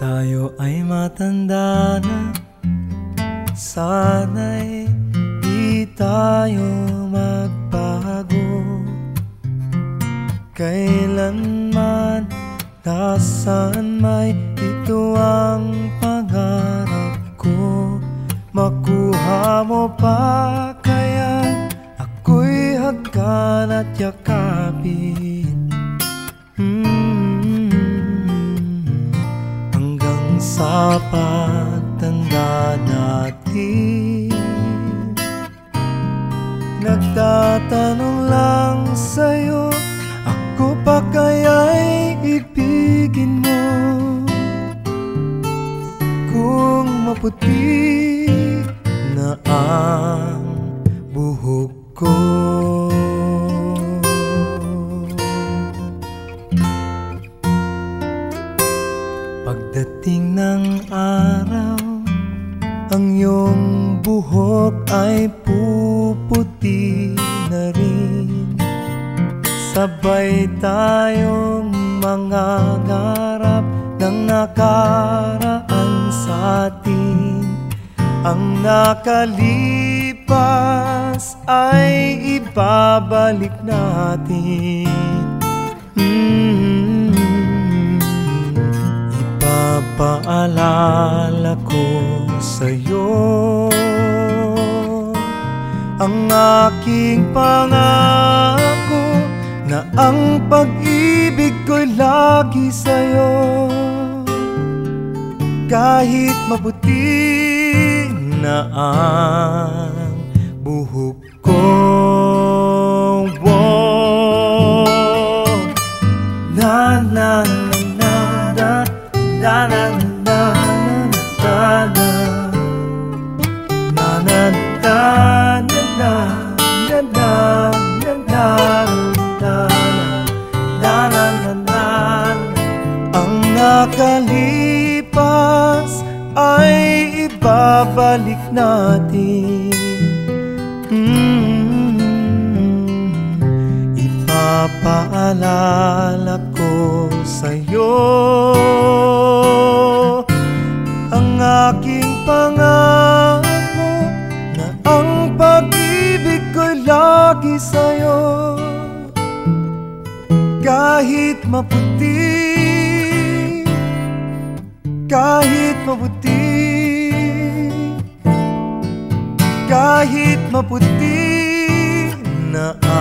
tayo ay matanda na Sana'y di tayo magbago. Kailanman, nasaan may ito ang pangarap ko? Makuha mo pa kaya ako'y hagkan at yakapin sa pagtanda natin. Nagtatanong lang sa'yo Ako pa kaya'y ibigin mo? Kung maputi Ang iyong buhok ay puputi na rin. Sabay tayong mga ngarap ng nakaraan sa atin. Ang nakalipas ay ibabalik natin. Mm-hmm. Ipapaalala aking pangako Na ang pag-ibig ko'y lagi sa'yo Kahit maputi na ang buhok ko Whoa. Na na na na na na na na na na na na nakalipas ay ibabalik natin mm-hmm. Ipapaalala ko sa'yo Ang aking pangako Na ang pag-ibig ko'y lagi sa'yo Kahit maputi kahit mabuti. Kahit maputi na ako